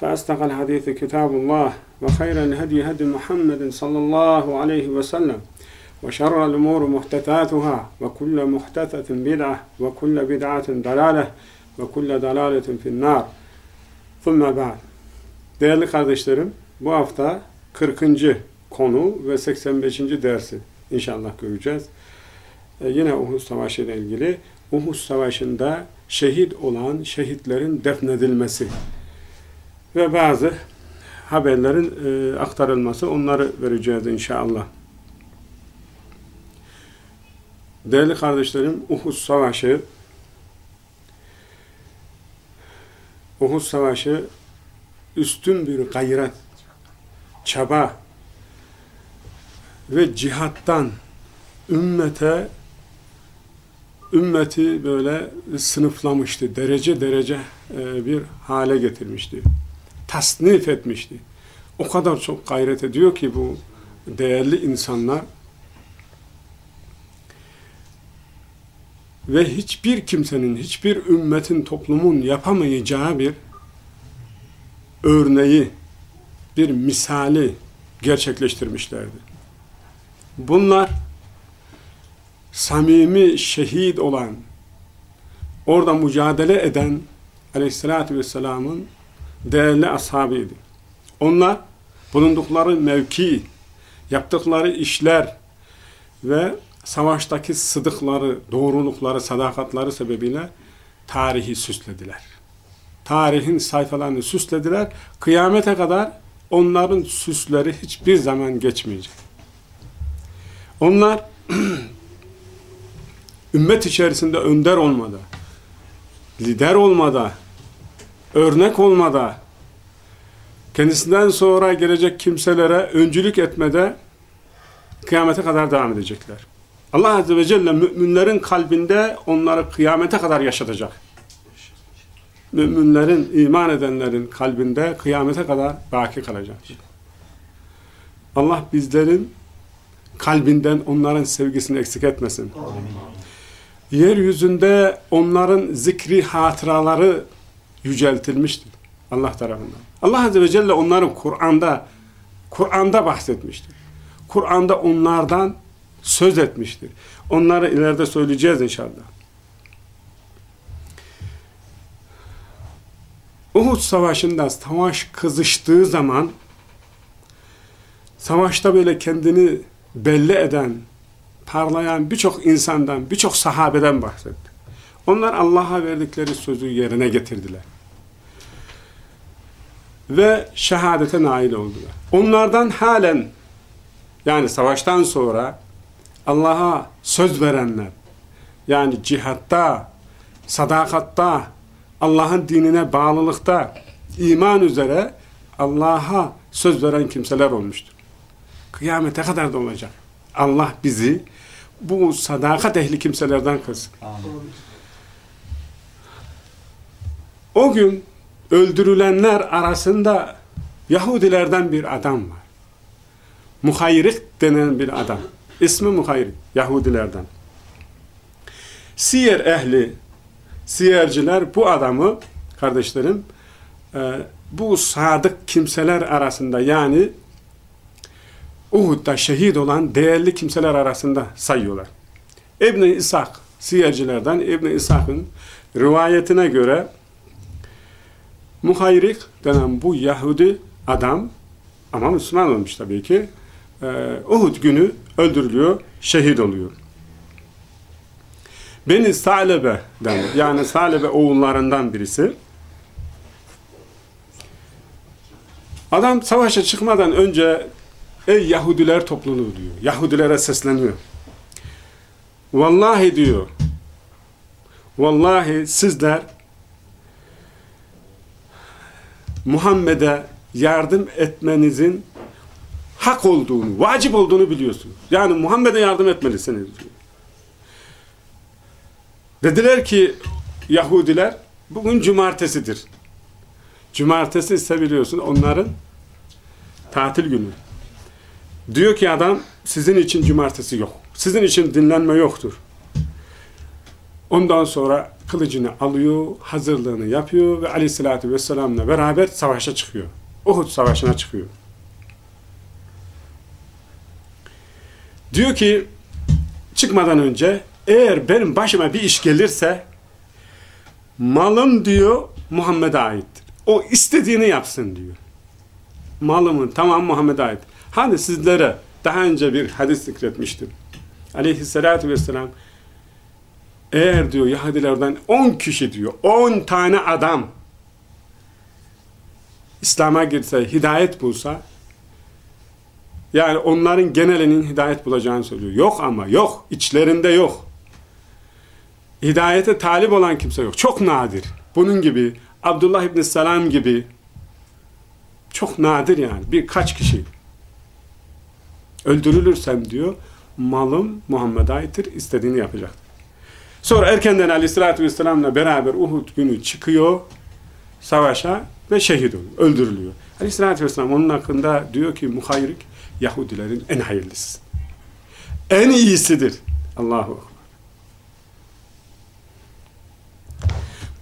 فأصدق الحديث كتاب الله وخير الهدي هدي محمد صلى الله عليه وسلم وشر الأمور محدثاتها وكل محدثة بدعة وكل بدعة ضلالة وكل ضلالة في النار ثم بعد Değerli kardeşlerim, bu hafta 40. konu ve 85. dersi inşallah göreceğiz. Ee, yine Uhud Savaşı ile ilgili Uhud Savaşı'nda şehit olan şehitlerin defnedilmesi ve bazı haberlerin e, aktarılması onları vereceğiz inşallah. Değerli kardeşlerim, Uhud Savaşı Uhud Savaşı üstün bir gayret, çaba ve cihattan ümmete ümmeti böyle sınıflamıştı. Derece derece e, bir hale getirmişti. Tasnif etmişti. O kadar çok gayret ediyor ki bu değerli insanlar ve hiçbir kimsenin, hiçbir ümmetin, toplumun yapamayacağı bir örneği, bir misali gerçekleştirmişlerdi. Bunlar samimi şehit olan, orada mücadele eden aleyhissalatü vesselamın değerli ashabıydı. Onlar bulundukları mevki, yaptıkları işler ve savaştaki sıdıkları, doğrulukları, sadakatları sebebiyle tarihi süslediler. Tarihin sayfalarını süslediler. Kıyamete kadar onların süsleri hiçbir zaman geçmeyecek. Onlar ümmet içerisinde önder olmada, lider olmada, örnek olmada, kendisinden sonra gelecek kimselere öncülük etmede kıyamete kadar devam edecekler. Allah Azze ve Celle müminlerin kalbinde onları kıyamete kadar yaşatacak. Müminlerin, iman edenlerin kalbinde kıyamete kadar baki kalacak. Allah bizlerin kalbinden onların sevgisini eksik etmesin. Yeryüzünde onların zikri hatıraları yüceltilmiştir Allah tarafından. Allah Azze ve Celle onların Kur'an'da Kur'an'da bahsetmiştir. Kur'an'da onlardan söz etmiştir. Onları ileride söyleyeceğiz inşallah. Uhud Savaşı'nda savaş kızıştığı zaman savaşta böyle kendini belli eden, parlayan birçok insandan, birçok sahabeden bahsetti. Onlar Allah'a verdikleri sözü yerine getirdiler. Ve şehadete nail oldular. Onlardan halen yani savaştan sonra Allah'a söz verenler yani cihatta, sadakatta, Allah'ın dinine bağlılıkta, iman üzere Allah'a söz veren kimseler olmuştur. Kıyamete kadar da olacak. Allah bizi bu sadakat ehli kimselerden kılsın. O gün öldürülenler arasında Yahudilerden bir adam var. Muhayrik denen bir adam. İsmi Muhayrik. Yahudilerden. Siyer ehli, siyerciler bu adamı, kardeşlerim, e, bu sadık kimseler arasında yani Uhud'da şehit olan değerli kimseler arasında sayıyorlar. İbn-i İshak, siyercilerden İbn-i İshak'ın rivayetine göre Muhayrik denen bu Yahudi adam Ama Müslüman olmuş tabii ki. Ee, Uhud günü öldürülüyor, şehit oluyor. Beni Salebe'den yani Salebe oğullarından birisi adam savaşa çıkmadan önce ey Yahudiler topluluğu diyor. Yahudilere sesleniyor. Vallahi diyor vallahi sizler Muhammed'e yardım etmenizin hak olduğunu, vacip olduğunu biliyorsunuz. Yani Muhammed'e yardım etmelisiniz. Dediler ki Yahudiler bugün cumartesidir. Cumartesi ise biliyorsun onların tatil günü. Diyor ki adam sizin için cumartesi yok. Sizin için dinlenme yoktur. Ondan sonra kılıcını alıyor, hazırlığını yapıyor ve aleyhissalatü vesselam'la beraber savaşa çıkıyor. Uhud savaşına çıkıyor. Diyor ki çıkmadan önce eğer benim başıma bir iş gelirse malım diyor Muhammed'e aittir. O istediğini yapsın diyor. Malımın tamam Muhammed'e ait. Hani sizlere daha önce bir hadis zikretmiştim. Aleyhissalatü vesselam eğer diyor Yahudilerden 10 kişi diyor 10 tane adam İslam'a girse, hidayet bulsa yani onların genelinin hidayet bulacağını söylüyor. Yok ama yok. içlerinde yok. Hidayete talip olan kimse yok. Çok nadir. Bunun gibi Abdullah İbni Selam gibi çok nadir yani. Birkaç kişi. Öldürülürsem diyor malım Muhammed'e aittir. istediğini yapacaktır. Sonra erkenden aleyhissalatü vesselamla beraber Uhud günü çıkıyor savaşa ve şehit oluyor. Öldürülüyor. Aleyhissalatü vesselam onun hakkında diyor ki muhayrik Yahudilerin en hayırlısı. En iyisidir. Allahu.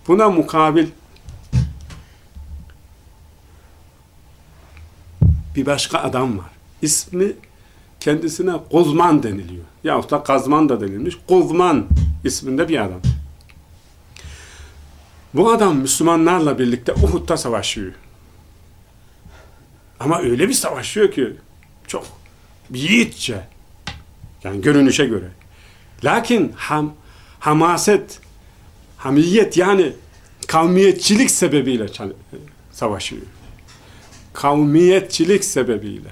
Buna mukabil bir başka adam var. İsmi kendisine Kozman deniliyor. Yahut da Kazman da denilmiş. Kozman isminde bir adam. Bu adam Müslümanlarla birlikte Uhud'da savaşıyor. Ama öyle bir savaşıyor ki çok yiğitçe yani görünüşe göre. Lakin ham, hamaset, hamiyet yani kavmiyetçilik sebebiyle savaşıyor. Kavmiyetçilik sebebiyle.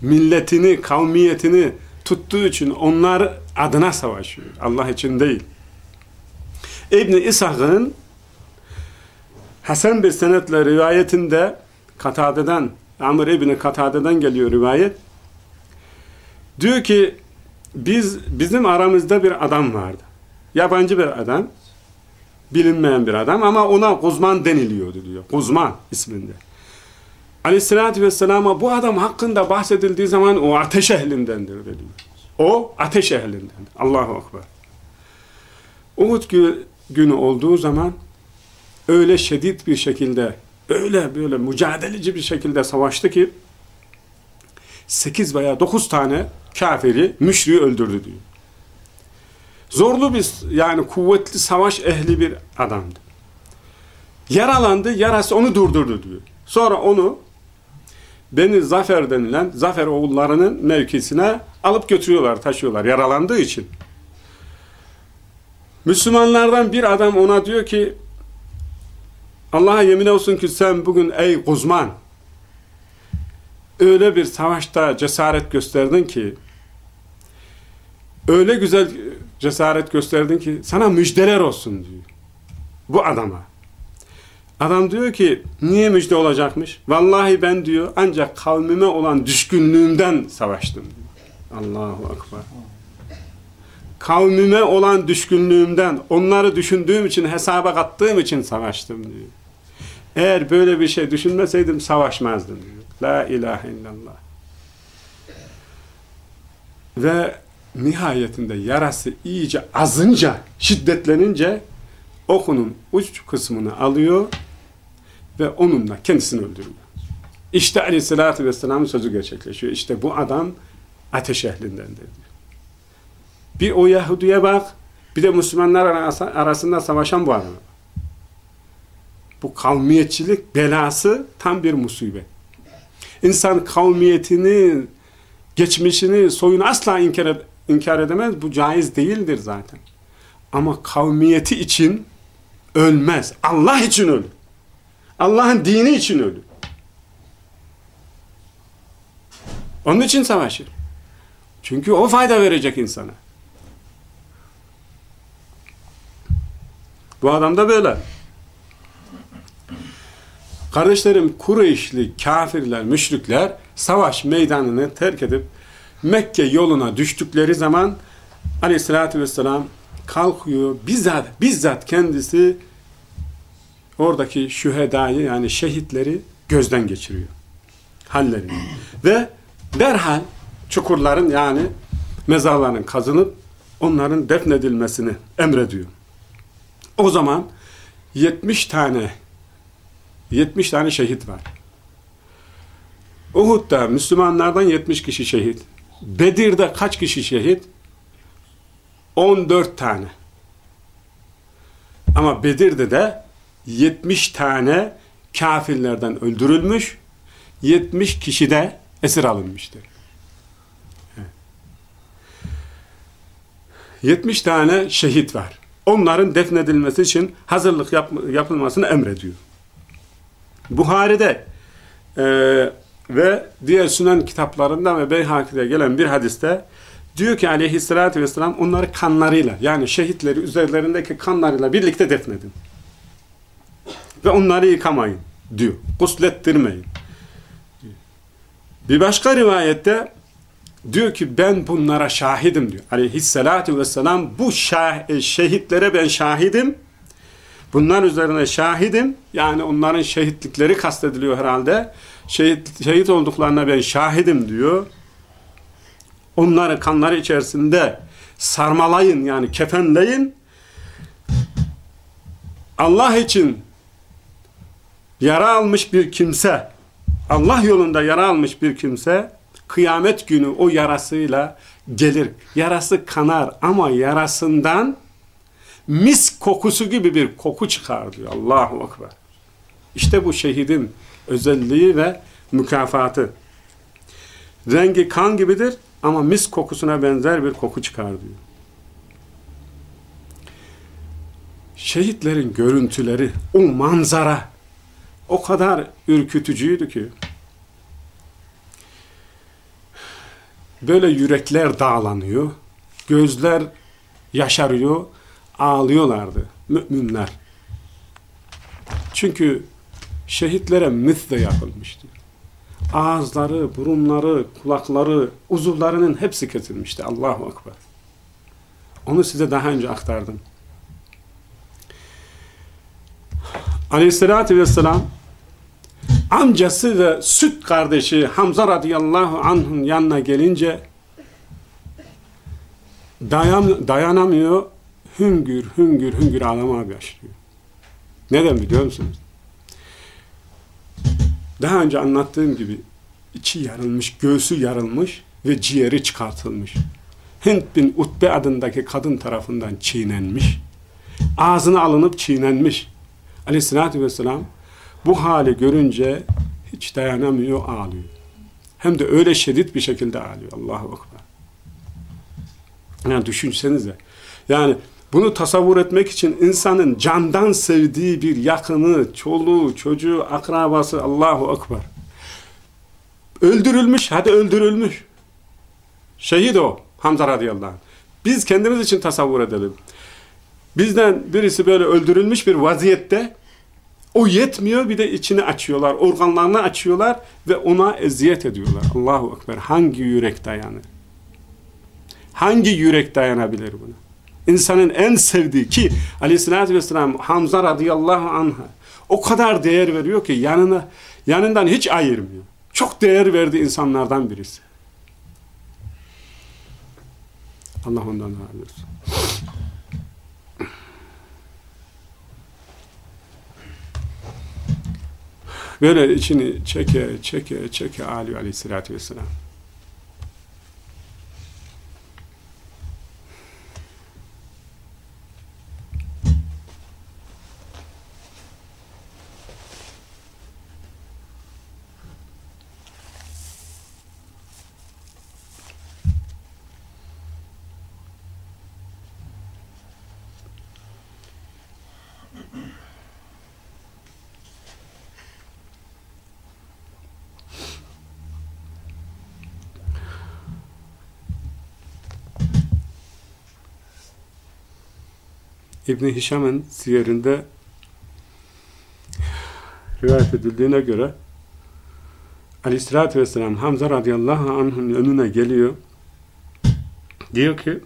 Milletini, kavmiyetini tuttuğu için onlar adına savaşıyor. Allah için değil. İbn-i İshak'ın Hasan bir senetle rivayetinde Katade'den, Amr İbni Katade'den geliyor rivayet. Diyor ki biz bizim aramızda bir adam vardı. Yabancı bir adam. Bilinmeyen bir adam ama ona Kuzman deniliyordu diyor. Kuzman isminde. Aleyhissalatü vesselama bu adam hakkında bahsedildiği zaman o ateş ehlindendir diyor. O ateş ehlindendir. Allahu Ekber. Uhud günü olduğu zaman öyle şiddet bir şekilde öyle böyle mücadeleci bir şekilde savaştı ki 8 veya 9 tane kafiri, müşriği öldürdü diyor. Zorlu bir yani kuvvetli savaş ehli bir adamdı. Yaralandı, yarası onu durdurdu diyor. Sonra onu Beni Zafer denilen Zafer oğullarının mevkisine alıp götürüyorlar, taşıyorlar yaralandığı için. Müslümanlardan bir adam ona diyor ki Allah'a yemin olsun ki sen bugün ey Kuzman öyle bir savaşta cesaret gösterdin ki öyle güzel cesaret gösterdin ki sana müjdeler olsun diyor. Bu adama. Adam diyor ki niye müjde olacakmış? Vallahi ben diyor ancak kavmime olan düşkünlüğümden savaştım. Allahu Akbar. Kavmime olan düşkünlüğümden, onları düşündüğüm için, hesaba kattığım için savaştım diyor. Eğer böyle bir şey düşünmeseydim savaşmazdım diyor. La ilahe illallah. Ve nihayetinde yarası iyice azınca, şiddetlenince okunun uç kısmını alıyor ve onunla kendisini öldürüyor. İşte aleyhissalatü vesselamın sözü gerçekleşiyor. İşte bu adam ateş ehlindendir diyor. Bir o Yahudi'ye bak, bir de Müslümanlar arasında savaşan bu adam. Bu kavmiyetçilik belası tam bir musibet. İnsan kavmiyetini, geçmişini, soyunu asla inkar, ed inkar edemez. Bu caiz değildir zaten. Ama kavmiyeti için ölmez. Allah için ölür. Allah'ın dini için ölür. Onun için savaşır. Çünkü o fayda verecek insana. Bu adam da böyle. Kardeşlerim Kureyşli kafirler, müşrikler savaş meydanını terk edip Mekke yoluna düştükleri zaman aleyhissalatü vesselam kalkıyor. Bizzat, bizzat kendisi oradaki şühedayı yani şehitleri gözden geçiriyor. Hallerini. Ve derhal çukurların yani mezarların kazınıp onların defnedilmesini emrediyor. O zaman 70 tane 70 tane şehit var. Uhud'da Müslümanlardan 70 kişi şehit. Bedir'de kaç kişi şehit? 14 tane. Ama Bedir'de de 70 tane kafirlerden öldürülmüş, 70 kişi de esir alınmıştır. 70 tane şehit var. Onların defnedilmesi için hazırlık yap yapılmasını emrediyor. Buhari'de e, ve diğer sünen kitaplarında ve Beyhaki'de gelen bir hadiste diyor ki aleyhissalatü vesselam onları kanlarıyla yani şehitleri üzerlerindeki kanlarıyla birlikte defnedin. Ve onları yıkamayın diyor. Guslettirmeyin. Bir başka rivayette diyor ki ben bunlara şahidim diyor. Aleyhissalatü vesselam bu şah şehitlere ben şahidim Bunlar üzerine şahidim. Yani onların şehitlikleri kastediliyor herhalde. Şehit, şehit olduklarına ben şahidim diyor. Onları kanları içerisinde sarmalayın yani kefenleyin. Allah için yara almış bir kimse, Allah yolunda yara almış bir kimse, kıyamet günü o yarasıyla gelir. Yarası kanar ama yarasından mis kokusu gibi bir koku çıkar diyor. Allahu Ekber. İşte bu şehidin özelliği ve mükafatı. Rengi kan gibidir ama mis kokusuna benzer bir koku çıkar diyor. Şehitlerin görüntüleri, o manzara o kadar ürkütücüydü ki böyle yürekler dağlanıyor, gözler yaşarıyor, ağlıyorlardı müminler. Çünkü şehitlere müth de yapılmıştı. Ağızları, burunları, kulakları, uzuvlarının hepsi kesilmişti. Allahu Ekber. Onu size daha önce aktardım. Aleyhissalatü vesselam amcası ve süt kardeşi Hamza radıyallahu anh'ın yanına gelince dayan, dayanamıyor hüngür hüngür hüngür ağlamaya başlıyor. Neden biliyor musunuz? Daha önce anlattığım gibi içi yarılmış, göğsü yarılmış ve ciğeri çıkartılmış. Hint bin Utbe adındaki kadın tarafından çiğnenmiş. Ağzına alınıp çiğnenmiş. Aleyhissalatü vesselam bu hali görünce hiç dayanamıyor, ağlıyor. Hem de öyle şiddet bir şekilde ağlıyor. Allahu Ekber. Yani düşünsenize. Yani bunu tasavvur etmek için insanın candan sevdiği bir yakını, çoluğu, çocuğu, akrabası Allahu Ekber. Öldürülmüş, hadi öldürülmüş. Şehit o Hamza radıyallahu anh. Biz kendimiz için tasavvur edelim. Bizden birisi böyle öldürülmüş bir vaziyette o yetmiyor bir de içini açıyorlar, organlarını açıyorlar ve ona eziyet ediyorlar. Allahu Ekber. Hangi yürek dayanır? Hangi yürek dayanabilir buna? insanın en sevdiği ki aleyhissalatü vesselam Hamza radıyallahu anh'a o kadar değer veriyor ki yanına yanından hiç ayırmıyor. Çok değer verdi insanlardan birisi. Allah ondan razı olsun. Böyle içini çeke çeke çeke Ali aleyhissalatü vesselam. İbn Hişam'ın siyerinde rivayet edildiğine göre Aleyhisselatü Vesselam Hamza radıyallahu anh'ın önüne geliyor. Diyor ki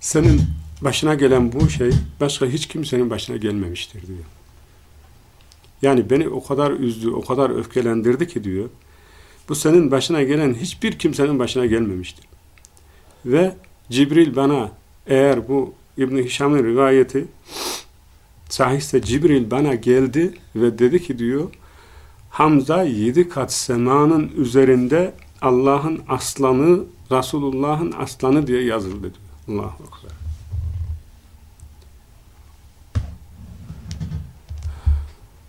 senin başına gelen bu şey başka hiç kimsenin başına gelmemiştir diyor. Yani beni o kadar üzdü, o kadar öfkelendirdi ki diyor. Bu senin başına gelen hiçbir kimsenin başına gelmemiştir. Ve Cibril bana eğer bu İbn Hişam'ın rivayeti sahihse Cibril bana geldi ve dedi ki diyor Hamza yedi kat semanın üzerinde Allah'ın aslanı, Resulullah'ın aslanı diye yazıldı diyor. Allahu Ekber.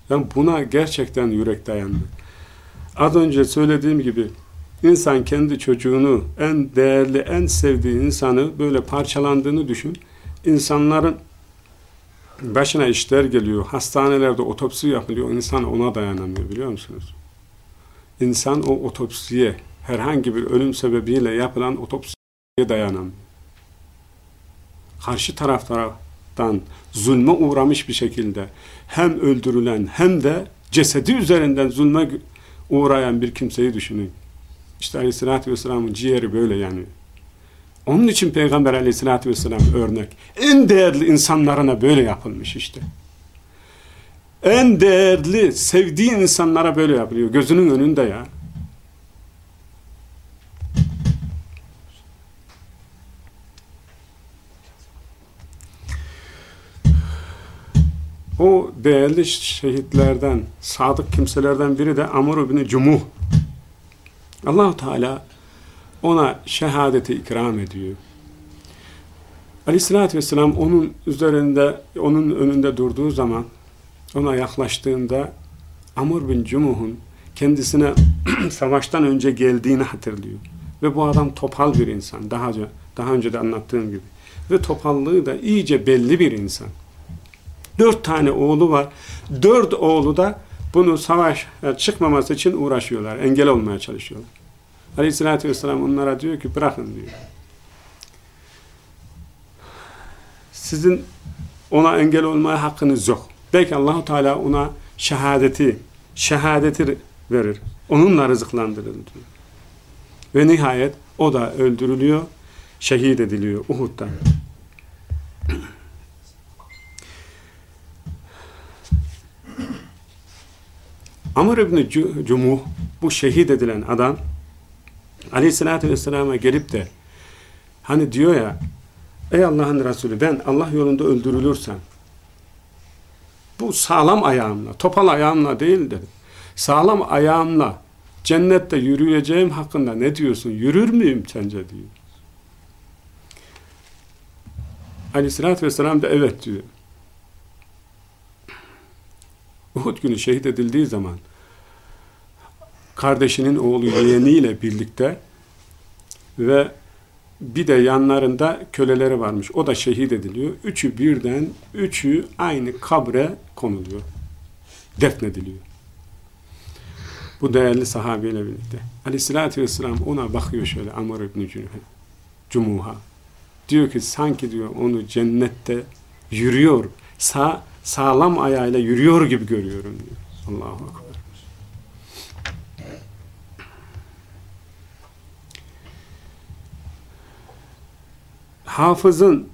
Yani buna gerçekten yürek dayandı. Az önce söylediğim gibi insan kendi çocuğunu, en değerli, en sevdiği insanı böyle parçalandığını düşün. İnsanların başına işler geliyor, hastanelerde otopsi yapılıyor, insan ona dayanamıyor biliyor musunuz? İnsan o otopsiye, herhangi bir ölüm sebebiyle yapılan otopsiye dayanamıyor. Karşı taraftan zulme uğramış bir şekilde hem öldürülen hem de cesedi üzerinden zulme uğrayan bir kimseyi düşünün. İşte Aleyhisselatü Vesselam'ın ciğeri böyle yani. Onun için Peygamber Aleyhisselatü Vesselam örnek. En değerli insanlarına böyle yapılmış işte. En değerli, sevdiği insanlara böyle yapılıyor. Gözünün önünde ya. O değerli şehitlerden, sadık kimselerden biri de Amr bin Cumuh. Allahu Teala ona şehadeti ikram ediyor. Aleyhissalatü vesselam onun üzerinde, onun önünde durduğu zaman, ona yaklaştığında Amr bin Cumuh'un kendisine savaştan önce geldiğini hatırlıyor. Ve bu adam topal bir insan. Daha önce, daha önce de anlattığım gibi. Ve topallığı da iyice belli bir insan. Dört tane oğlu var. Dört oğlu da bunu savaş çıkmaması için uğraşıyorlar. Engel olmaya çalışıyorlar. Aleyhissalatü vesselam onlara diyor ki bırakın diyor. Sizin ona engel olmaya hakkınız yok. Belki Allahu Teala ona şehadeti şehadeti verir. Onunla rızıklandırır diyor. Ve nihayet o da öldürülüyor, şehit ediliyor Uhud'da. Amr ibn Cumuh bu şehit edilen adam Aleyhisselatü Vesselam'a gelip de hani diyor ya ey Allah'ın Resulü ben Allah yolunda öldürülürsem bu sağlam ayağımla, topal ayağımla değil dedi. Sağlam ayağımla cennette yürüyeceğim hakkında ne diyorsun? Yürür müyüm sence diyor. Aleyhisselatü Vesselam da evet diyor. Uhud günü şehit edildiği zaman kardeşinin oğlu yeğeniyle birlikte ve bir de yanlarında köleleri varmış. O da şehit ediliyor. Üçü birden, üçü aynı kabre konuluyor. Defnediliyor. Bu değerli sahabeyle birlikte. Aleyhissalatü vesselam ona bakıyor şöyle Amr ibn Cumuha. Diyor ki sanki diyor onu cennette yürüyor. Sağ, sağlam ayağıyla yürüyor gibi görüyorum diyor. Allahu Akbar. Hafız'ın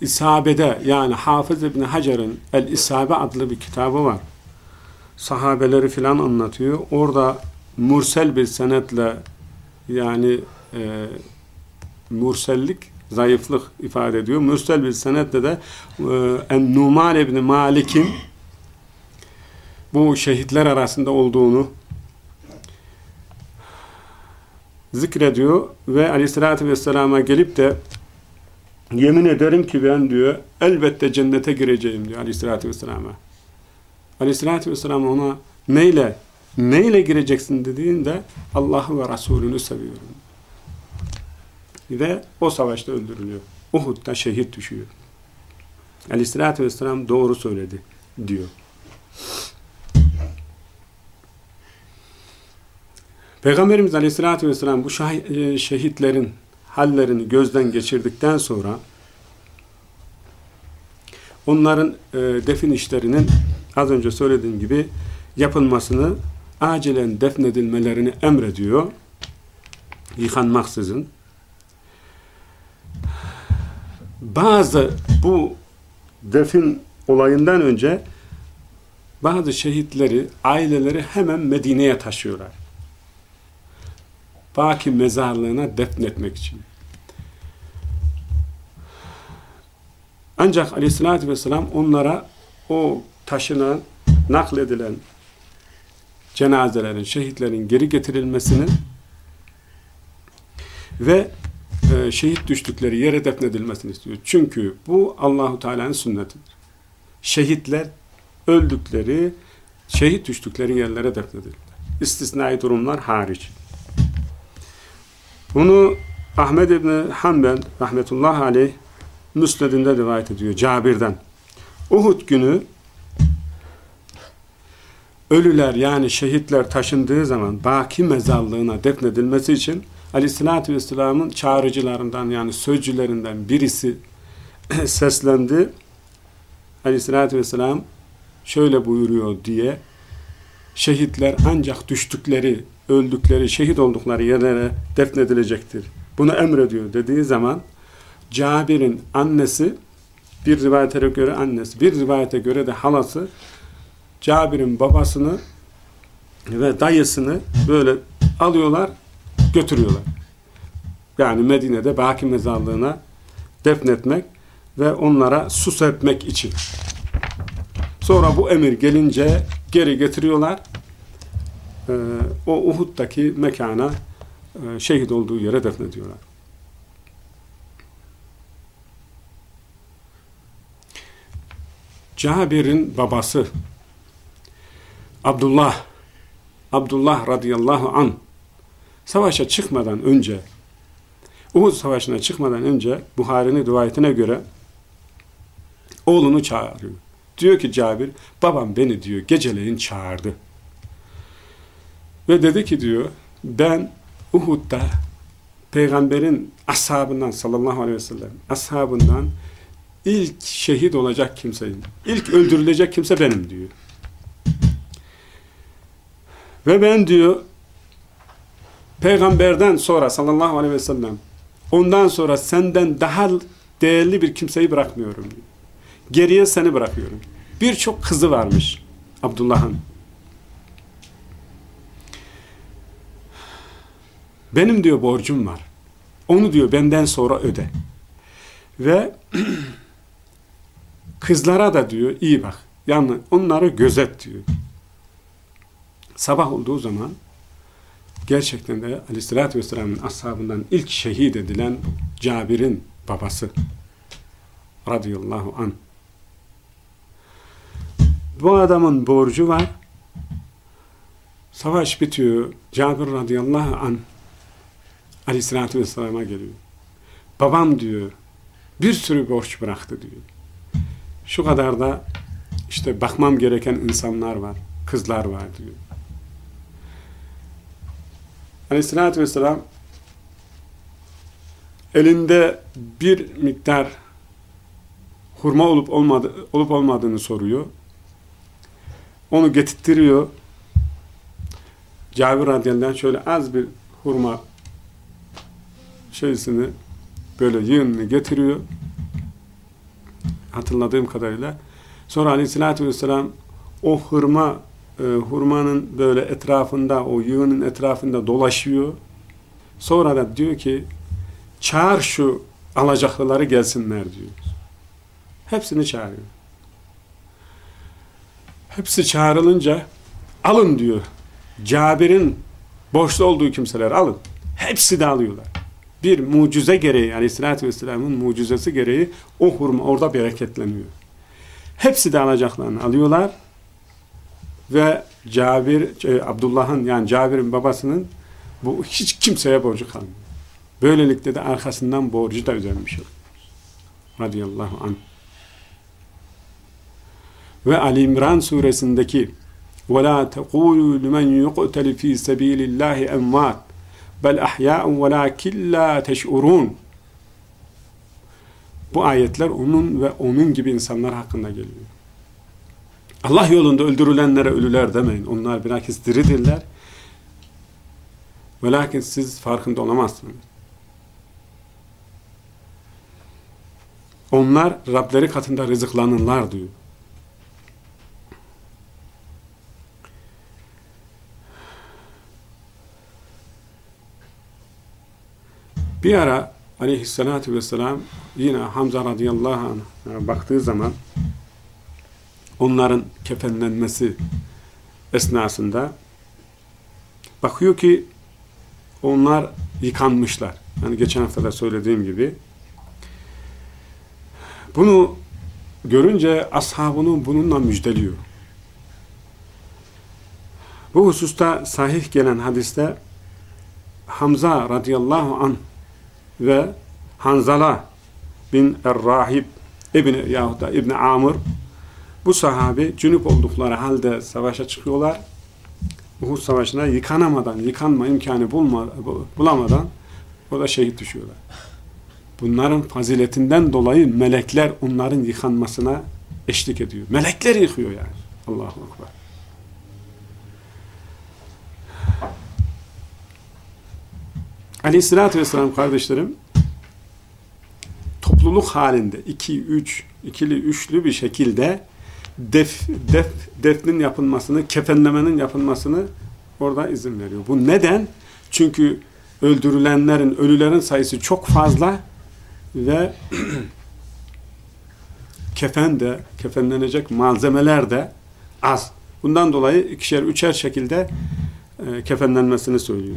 İsabe'de yani Hafız İbni Hacer'in El İsabe adlı bir kitabı var. Sahabeleri filan anlatıyor. Orada mursel bir senetle yani e, mursellik zayıflık ifade ediyor. Mursel bir senetle de e, En-Numan İbni Malik'in bu şehitler arasında olduğunu zikrediyor ve aleyhissalatü vesselama gelip de Yemin ederim ki ben diyor elbette cennete gireceğim diyor aleyhissalatü vesselam'a. Aleyhissalatü vesselam ona neyle neyle gireceksin dediğinde Allah'ı ve Resulünü seviyorum. Ve o savaşta öldürülüyor. Uhud'da şehit düşüyor. Aleyhissalatü vesselam doğru söyledi diyor. Peygamberimiz Aleyhisselatü Vesselam bu e, şehitlerin hallerini gözden geçirdikten sonra onların e, defin işlerinin az önce söylediğim gibi yapılmasını acilen defnedilmelerini emrediyor. Yıkanmaksızın. Bazı bu defin olayından önce bazı şehitleri, aileleri hemen Medine'ye taşıyorlar. Baki mezarlığına defnetmek için. Ancak aleyhissalatü vesselam onlara o taşınan, nakledilen cenazelerin, şehitlerin geri getirilmesini ve e, şehit düştükleri yere defnedilmesini istiyor. Çünkü bu Allahu Teala'nın sünnetidir. Şehitler öldükleri, şehit düştükleri yerlere defnedilirler. İstisnai durumlar hariç. Bunu Ahmed İbni Hanbel rahmetullahi aleyh Müsned'inde rivayet ediyor Cabir'den. Uhud günü ölüler yani şehitler taşındığı zaman baki mezarlığına defnedilmesi için Aleyhisselatü Vesselam'ın çağrıcılarından yani sözcülerinden birisi seslendi. Aleyhisselatü Vesselam şöyle buyuruyor diye şehitler ancak düştükleri, öldükleri, şehit oldukları yerlere defnedilecektir. Bunu emrediyor dediği zaman Cabir'in annesi bir rivayete göre annesi, bir rivayete göre de halası Cabir'in babasını ve dayısını böyle alıyorlar, götürüyorlar. Yani Medine'de Baki mezarlığına defnetmek ve onlara sus etmek için. Sonra bu emir gelince geri getiriyorlar. Ee, o Uhud'daki mekana e, şehit olduğu yere defnediyorlar. Cabir'in babası Abdullah Abdullah radıyallahu an savaşa çıkmadan önce Uhud savaşına çıkmadan önce Buhari'nin rivayetine göre oğlunu çağırıyor. Diyor ki Cabir, babam beni diyor geceleyin çağırdı. Ve dedi ki diyor, ben Uhud'da peygamberin ashabından sallallahu aleyhi ve sellem ashabından ilk şehit olacak kimseyim. İlk öldürülecek kimse benim diyor. Ve ben diyor peygamberden sonra sallallahu aleyhi ve sellem ondan sonra senden daha değerli bir kimseyi bırakmıyorum diyor. Geriye seni bırakıyorum. Birçok kızı varmış Abdullah'ın. Benim diyor borcum var. Onu diyor benden sonra öde. Ve kızlara da diyor iyi bak. Yani onları gözet diyor. Sabah olduğu zaman gerçekten de aleyhissalatü vesselamın ashabından ilk şehit edilen Cabir'in babası radıyallahu anh bu adamın borcu var. Savaş bitiyor. Cabir radıyallahu an aleyhissalatü vesselam'a geliyor. Babam diyor bir sürü borç bıraktı diyor. Şu kadar da işte bakmam gereken insanlar var. Kızlar var diyor. Aleyhissalatü vesselam elinde bir miktar hurma olup olmadı, olup olmadığını soruyor. Onu getirtiyor. Cabir radıyallahu şöyle az bir hurma şeysini böyle yığınını getiriyor. Hatırladığım kadarıyla. Sonra aleyhissalatü vesselam o hurma e, hurmanın böyle etrafında o yığının etrafında dolaşıyor. Sonra da diyor ki çağır şu alacaklıları gelsinler diyor. Hepsini çağırıyor. Hepsi çağrılınca alın diyor. Cabir'in borçlu olduğu kimseler alın. Hepsi de alıyorlar Bir mucize gereği aleyhissalatü vesselamın mucizesi gereği o hurma orada bereketleniyor. Hepsi de alacaklarını alıyorlar ve Cabir, e, Abdullah'ın yani Cabir'in babasının bu hiç kimseye borcu kalmıyor. Böylelikle de arkasından borcu da ödenmiş oluyor. Radıyallahu anh. Ve Ali İmran suresindeki وَلَا تَقُولُوا لِمَنْ يُقْتَلِ ف۪ي سَب۪يلِ اللّٰهِ اَمْوَاتٍ bel ahya'un ve lakin la teş'urun. Bu ayetler onun ve onun gibi insanlar hakkında geliyor. Allah yolunda öldürülenlere ölüler demeyin. Onlar bilakis diridirler. Ve lakin siz farkında olamazsınız. Onlar Rableri katında rızıklanırlar diyor. Bir ara aleyhissalatü vesselam yine Hamza radıyallahu anh'a baktığı zaman onların kefenlenmesi esnasında bakıyor ki onlar yıkanmışlar. Yani geçen hafta da söylediğim gibi bunu görünce ashabını bununla müjdeliyor. Bu hususta sahih gelen hadiste Hamza radıyallahu an ve Hanzala bin Er-Rahib İbni yahut da İbni Amr bu sahabi cünüp oldukları halde savaşa çıkıyorlar. Uhud Savaşı'na yıkanamadan, yıkanma imkanı bulma, bulamadan o da şehit düşüyorlar. Bunların faziletinden dolayı melekler onların yıkanmasına eşlik ediyor. Melekler yıkıyor yani. Allahu Ekber. Aleyhissalatü vesselam kardeşlerim topluluk halinde iki, üç, ikili, üçlü bir şekilde def, def, defnin yapılmasını, kefenlemenin yapılmasını orada izin veriyor. Bu neden? Çünkü öldürülenlerin, ölülerin sayısı çok fazla ve kefen de, kefenlenecek malzemeler de az. Bundan dolayı ikişer, üçer şekilde e, kefenlenmesini söylüyor.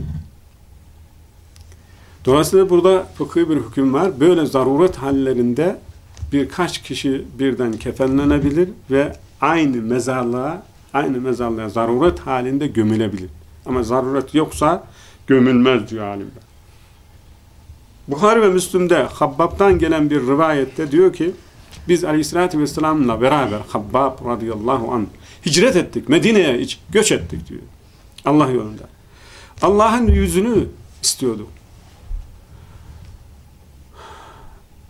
Dolayısıyla burada fıkhi bir hüküm var. Böyle zaruret hallerinde birkaç kişi birden kefenlenebilir ve aynı mezarlığa aynı mezarlığa zaruret halinde gömülebilir. Ama zaruret yoksa gömülmez diyor alimler. Bukhari ve Müslüm'de Habbab'dan gelen bir rivayette diyor ki biz Aleyhisselatü Vesselam'la beraber Habbab radıyallahu anh hicret ettik. Medine'ye göç ettik diyor. Allah yolunda. Allah'ın yüzünü istiyordu.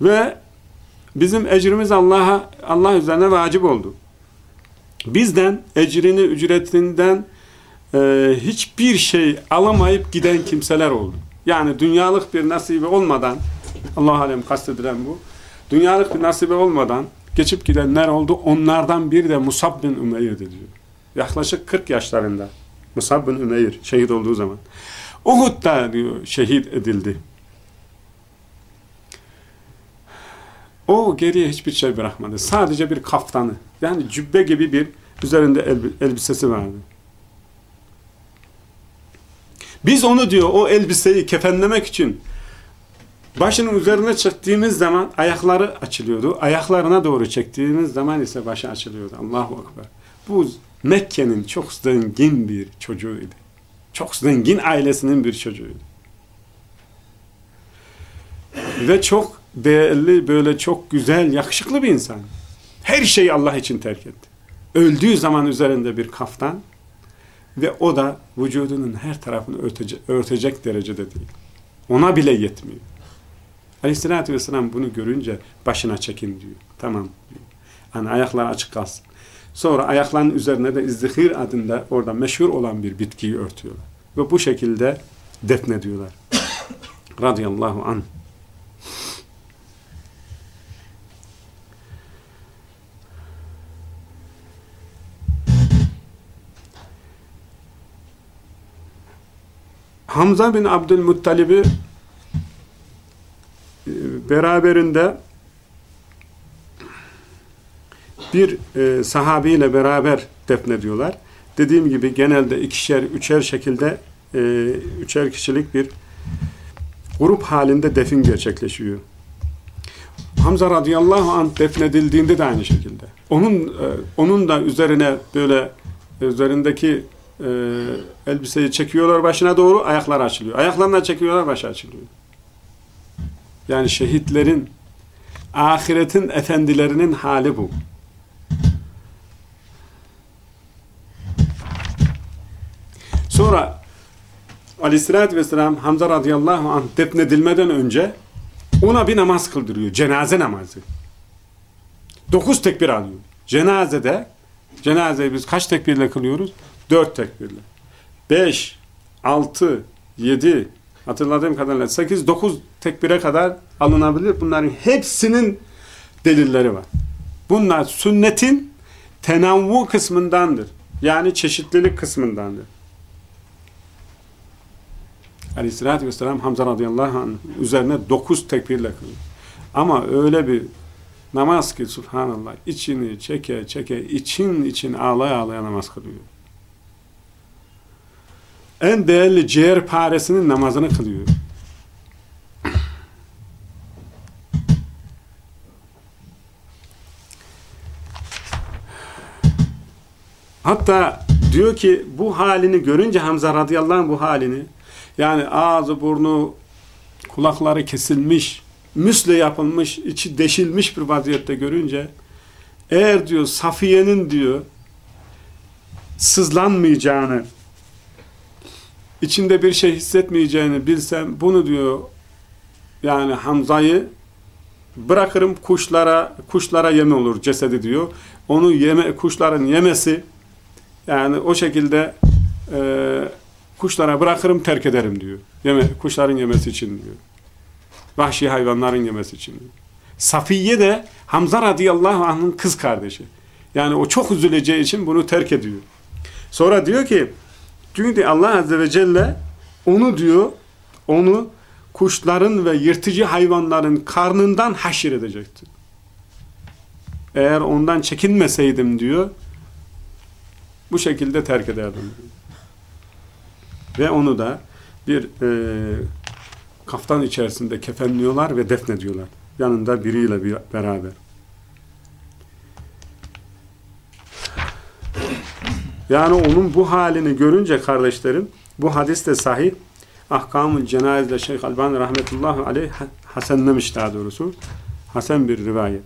Ve bizim ecrimiz Allah'a Allah üzerine vacip oldu. Bizden ecrini, ücretinden e, hiçbir şey alamayıp giden kimseler oldu. Yani dünyalık bir nasibi olmadan Allah alem kastedilen bu. Dünyalık bir nasibi olmadan geçip gidenler oldu. Onlardan biri de Musab bin Ümeyr diyor. Yaklaşık 40 yaşlarında Musab bin Ümeyr şehit olduğu zaman. Uhud'da diyor şehit edildi. O geriye hiçbir şey bırakmadı. Sadece bir kaftanı. Yani cübbe gibi bir üzerinde elbisesi vardı. Biz onu diyor o elbiseyi kefenlemek için başının üzerine çektiğimiz zaman ayakları açılıyordu. Ayaklarına doğru çektiğimiz zaman ise başı açılıyordu. Allahu Ekber. Bu Mekke'nin çok zengin bir çocuğuydu. Çok zengin ailesinin bir çocuğuydu. Ve çok değerli, böyle çok güzel, yakışıklı bir insan. Her şeyi Allah için terk etti. Öldüğü zaman üzerinde bir kaftan ve o da vücudunun her tarafını örtecek, örtecek derecede değil. Ona bile yetmiyor. Aleyhissalatü vesselam bunu görünce başına çekin diyor. Tamam diyor. Yani ayaklar açık kalsın. Sonra ayakların üzerine de izdihir adında orada meşhur olan bir bitkiyi örtüyorlar. Ve bu şekilde defnediyorlar. Radıyallahu anh. Hamza bin Abdülmuttalib'i e, beraberinde bir e, sahabiyle beraber defnediyorlar. Dediğim gibi genelde ikişer, üçer şekilde e, üçer kişilik bir grup halinde defin gerçekleşiyor. Hamza radıyallahu anh defnedildiğinde de aynı şekilde. Onun onun da üzerine böyle üzerindeki e, elbiseyi çekiyorlar başına doğru ayaklar açılıyor. Ayaklarına çekiyorlar başı açılıyor. Yani şehitlerin ahiretin efendilerinin hali bu. Sonra aleyhissalatü vesselam Hamza radıyallahu anh defnedilmeden önce Ona bir namaz kıldırıyor. Cenaze namazı. Dokuz tekbir alıyor. Cenazede cenazeyi biz kaç tekbirle kılıyoruz? Dört tekbirle. Beş, altı, yedi, hatırladığım kadarıyla sekiz, dokuz tekbire kadar alınabilir. Bunların hepsinin delilleri var. Bunlar sünnetin tenavvu kısmındandır. Yani çeşitlilik kısmındandır. Aleyhissalatü vesselam Hamza radıyallahu anh üzerine dokuz tekbirle kılıyor. Ama öyle bir namaz ki subhanallah içini çeke çeke için için ağlaya ağlaya namaz kılıyor. En değerli ciğer paresinin namazını kılıyor. Hatta diyor ki bu halini görünce Hamza radıyallahu anh bu halini yani ağzı burnu kulakları kesilmiş müsle yapılmış içi deşilmiş bir vaziyette görünce eğer diyor Safiye'nin diyor sızlanmayacağını içinde bir şey hissetmeyeceğini bilsem bunu diyor yani Hamza'yı bırakırım kuşlara kuşlara yeme olur cesedi diyor. Onu yeme kuşların yemesi yani o şekilde e, kuşlara bırakırım terk ederim diyor. Yeme, kuşların yemesi için diyor. Vahşi hayvanların yemesi için diyor. Safiye de Hamza radıyallahu anh'ın kız kardeşi. Yani o çok üzüleceği için bunu terk ediyor. Sonra diyor ki çünkü Allah azze ve celle onu diyor onu kuşların ve yırtıcı hayvanların karnından haşir edecekti. Eğer ondan çekinmeseydim diyor bu şekilde terk ederdim. Ve onu da bir e, kaftan içerisinde kefenliyorlar ve defnediyorlar. Yanında biriyle bir, beraber. Yani onun bu halini görünce kardeşlerim, bu hadis de sahih. Ahkamul Cenaz'de Şeyh Albani rahmetullahi aleyh hasenlemiş daha doğrusu. Hasen bir rivayet.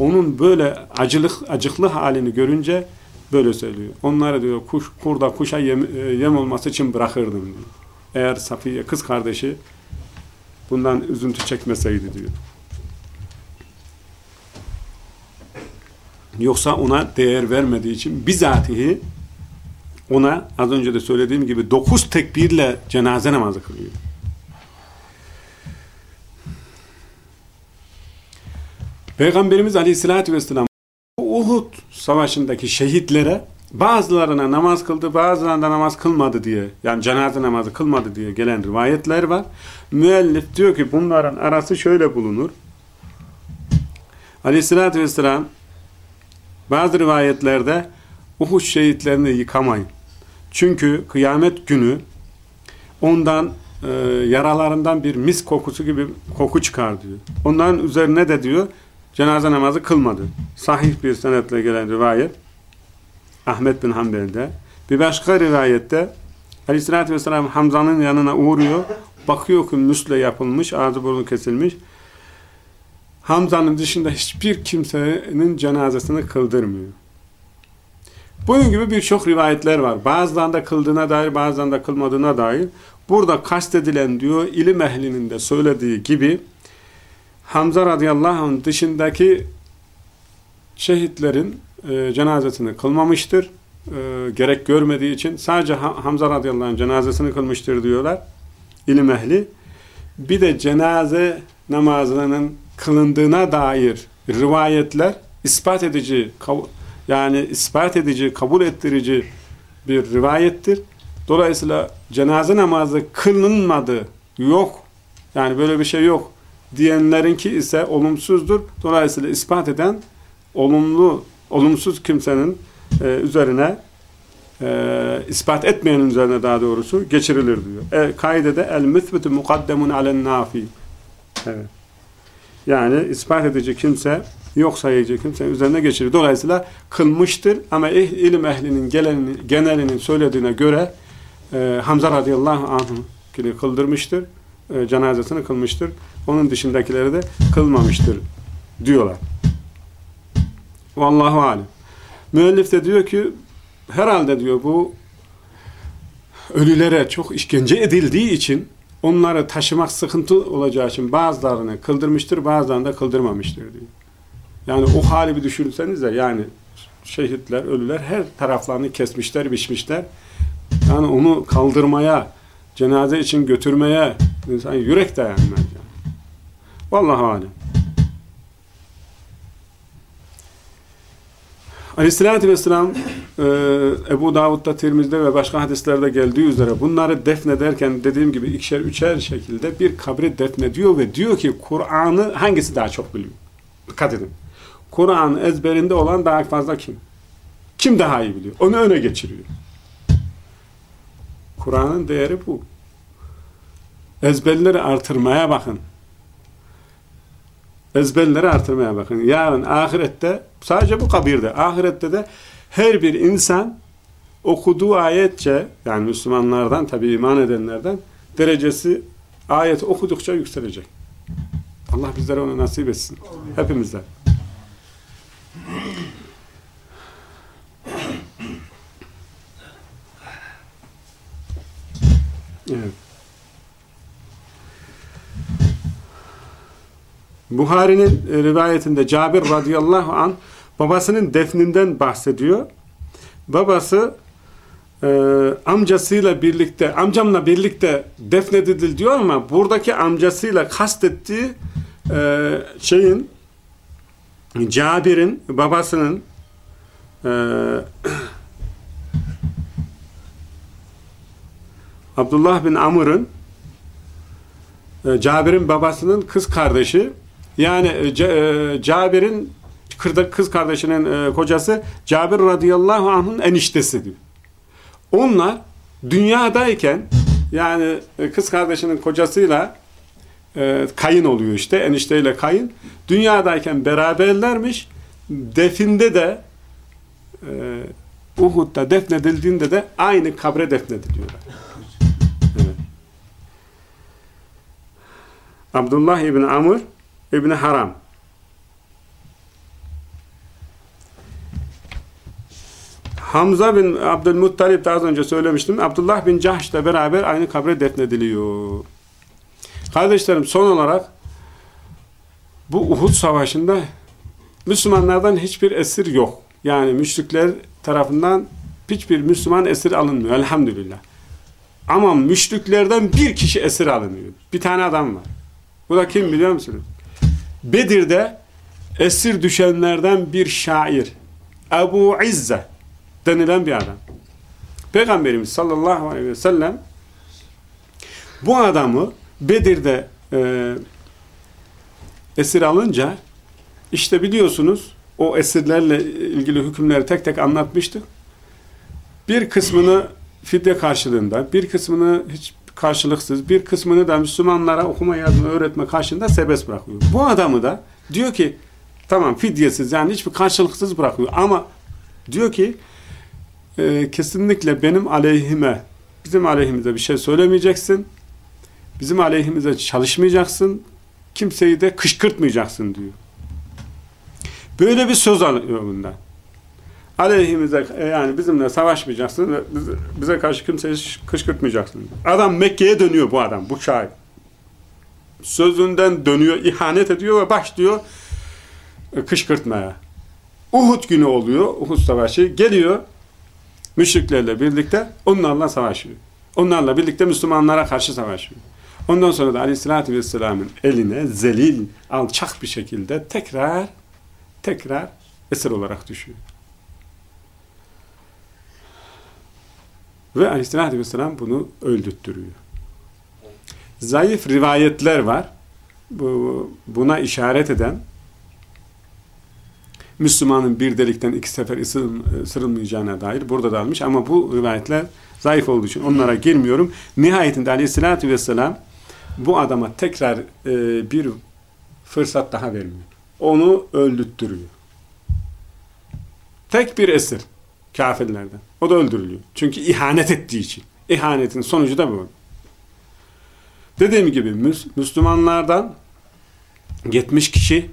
Onun böyle acılık, acıklı halini görünce böyle söylüyor. Onları diyor kuş, kurda kuşa yem, e, yem olması için bırakırdım diyor. Eğer Safiye kız kardeşi bundan üzüntü çekmeseydi diyor. Yoksa ona değer vermediği için bizatihi ona az önce de söylediğim gibi dokuz tekbirle cenaze namazı kılıyor. Peygamberimiz Aleyhisselatü Vesselam Uhud savaşındaki şehitlere bazılarına namaz kıldı, bazılarına namaz kılmadı diye, yani cenaze namazı kılmadı diye gelen rivayetler var. Müellif diyor ki bunların arası şöyle bulunur. Aleyhissalatü vesselam bazı rivayetlerde Uhud şehitlerini yıkamayın. Çünkü kıyamet günü ondan e, yaralarından bir mis kokusu gibi koku çıkar diyor. Onların üzerine de diyor cenaze namazı kılmadı. Sahih bir senetle gelen rivayet Ahmet bin Hanbel'de. Bir başka rivayette Aleyhisselatü Vesselam Hamza'nın yanına uğruyor. Bakıyor ki müsle yapılmış, ağzı burnu kesilmiş. Hamza'nın dışında hiçbir kimsenin cenazesini kıldırmıyor. Bunun gibi birçok rivayetler var. Bazılarında kıldığına dair, bazılarında kılmadığına dair. Burada kastedilen diyor, ilim ehlinin de söylediği gibi Hamza radıyallahu anh dışındaki şehitlerin e, cenazesini kılmamıştır. E, gerek görmediği için sadece Hamza radıyallahu anh cenazesini kılmıştır diyorlar. İlim ehli. Bir de cenaze namazının kılındığına dair rivayetler ispat edici yani ispat edici, kabul ettirici bir rivayettir. Dolayısıyla cenaze namazı kılınmadı, yok. Yani böyle bir şey yok diyenlerinki ise olumsuzdur. Dolayısıyla ispat eden olumlu, olumsuz kimsenin e, üzerine e, ispat etmeyenin üzerine daha doğrusu geçirilir diyor. E, kaidede el müthbitu mukaddemun alen nafi. Evet. Yani ispat edici kimse yok sayıcı kimse üzerine geçirir. Dolayısıyla kılmıştır ama eh, ilim ehlinin genelinin, genelinin söylediğine göre e, Hamza radıyallahu anh'ı kıldırmıştır. E, cenazesini kılmıştır. Onun dışındakileri de kılmamıştır diyorlar. Vallahu alem. Müellif de diyor ki herhalde diyor bu ölülere çok işkence edildiği için onları taşımak sıkıntı olacağı için bazılarını kıldırmıştır, bazılarını da kıldırmamıştır diyor. Yani o hali bir düşünsenize yani şehitler, ölüler her taraflarını kesmişler, biçmişler. Yani onu kaldırmaya, cenaze için götürmeye insan yürek dayanmaz yani. Vallahi alem. Aleyhissalatü vesselam e, Ebu Davud'da, Tirmiz'de ve başka hadislerde geldiği üzere bunları defnederken dediğim gibi ikişer üçer şekilde bir kabri defnediyor ve diyor ki Kur'an'ı hangisi daha çok biliyor? Dikkat edin. Kur'an ezberinde olan daha fazla kim? Kim daha iyi biliyor? Onu öne geçiriyor. Kur'an'ın değeri bu. Ezberleri artırmaya bakın. Ezberleri artırmaya bakın. Yarın ahirette sadece bu kabirde, ahirette de her bir insan okuduğu ayetçe yani Müslümanlardan tabi iman edenlerden derecesi ayet okudukça yükselecek. Allah bizlere onu nasip etsin. Hepimizden. Buhari'nin rivayetinde Cabir radıyallahu an babasının defninden bahsediyor. Babası e, amcasıyla birlikte, amcamla birlikte defnedildi diyor ama buradaki amcasıyla kastettiği e, şeyin Cabir'in babasının e, Abdullah bin Amr'ın e, Cabir'in babasının kız kardeşi yani e, e, Cabir'in kız kardeşinin kocası Cabir radıyallahu anh'ın eniştesi diyor. Onlar dünyadayken yani kız kardeşinin kocasıyla kayın oluyor işte enişteyle kayın. Dünyadayken beraberlermiş. Definde de Uhud'da defnedildiğinde de aynı kabre defnediliyorlar. Abdullah İbni Amr İbni Haram Hamza bin Abdülmuttalip daha az önce söylemiştim. Abdullah bin Cahş ile beraber aynı kabre defnediliyor. Kardeşlerim son olarak bu Uhud savaşında Müslümanlardan hiçbir esir yok. Yani müşrikler tarafından hiçbir Müslüman esir alınmıyor. Elhamdülillah. Ama müşriklerden bir kişi esir alınıyor. Bir tane adam var. Bu da kim biliyor musunuz? Bedir'de esir düşenlerden bir şair. Ebu İzze denilen bir adam. Peygamberimiz sallallahu aleyhi ve sellem bu adamı Bedir'de e, esir alınca işte biliyorsunuz o esirlerle ilgili hükümleri tek tek anlatmıştık. Bir kısmını fidye karşılığında, bir kısmını hiç karşılıksız, bir kısmını da Müslümanlara okuma yazma öğretme karşılığında serbest bırakıyor. Bu adamı da diyor ki tamam fidyesiz yani hiçbir karşılıksız bırakıyor. Ama diyor ki e, kesinlikle benim aleyhime bizim aleyhimize bir şey söylemeyeceksin. Bizim aleyhimize çalışmayacaksın. Kimseyi de kışkırtmayacaksın diyor. Böyle bir söz alıyor bundan aleyhimize e, yani bizimle savaşmayacaksın ve bize karşı kimseyi kışkırtmayacaksın. Adam Mekke'ye dönüyor bu adam, bu şair. Sözünden dönüyor, ihanet ediyor ve başlıyor e, kışkırtmaya. Uhud günü oluyor, Uhud savaşı. Geliyor müşriklerle birlikte onlarla savaşıyor. Onlarla birlikte Müslümanlara karşı savaşıyor. Ondan sonra da aleyhissalatü vesselamın eline zelil, alçak bir şekilde tekrar tekrar esir olarak düşüyor. Ve aleyhissalatü vesselam bunu öldürttürüyor. Zayıf rivayetler var. Bu, buna işaret eden Müslümanın bir delikten iki sefer ısırılmayacağına dair burada da almış ama bu rivayetler zayıf olduğu için onlara girmiyorum. Nihayetinde aleyhissalatü vesselam bu adama tekrar e, bir fırsat daha vermiyor. Onu öldürttürüyor. Tek bir esir kafirlerden. O da öldürülüyor. Çünkü ihanet ettiği için. İhanetin sonucu da bu. Dediğim gibi Müslümanlardan 70 kişi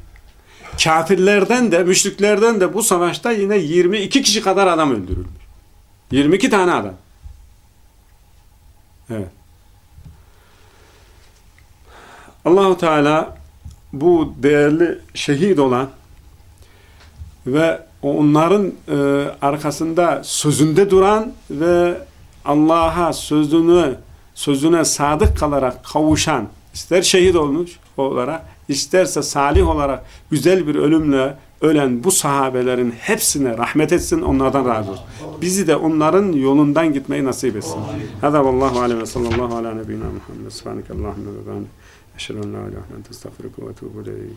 kafirlerden de müşriklerden de bu savaşta yine 22 kişi kadar adam öldürülmüş. 22 tane adam. Evet. Allahu Teala bu değerli şehit olan ve onların e, arkasında sözünde duran ve Allah'a sözünü sözüne sadık kalarak kavuşan ister şehit olmuş olarak isterse salih olarak güzel bir ölümle ölen bu sahabelerin hepsine rahmet etsin onlardan razı olsun. Bizi de onların yolundan gitmeyi nasip etsin. Hada vallahu aleyhi ve sallallahu ala nebiyyina Muhammed. Subhanakallahumma ve bihamdik. Eşhedü en la ilahe illa ente estağfiruke ve etûbü ileyk.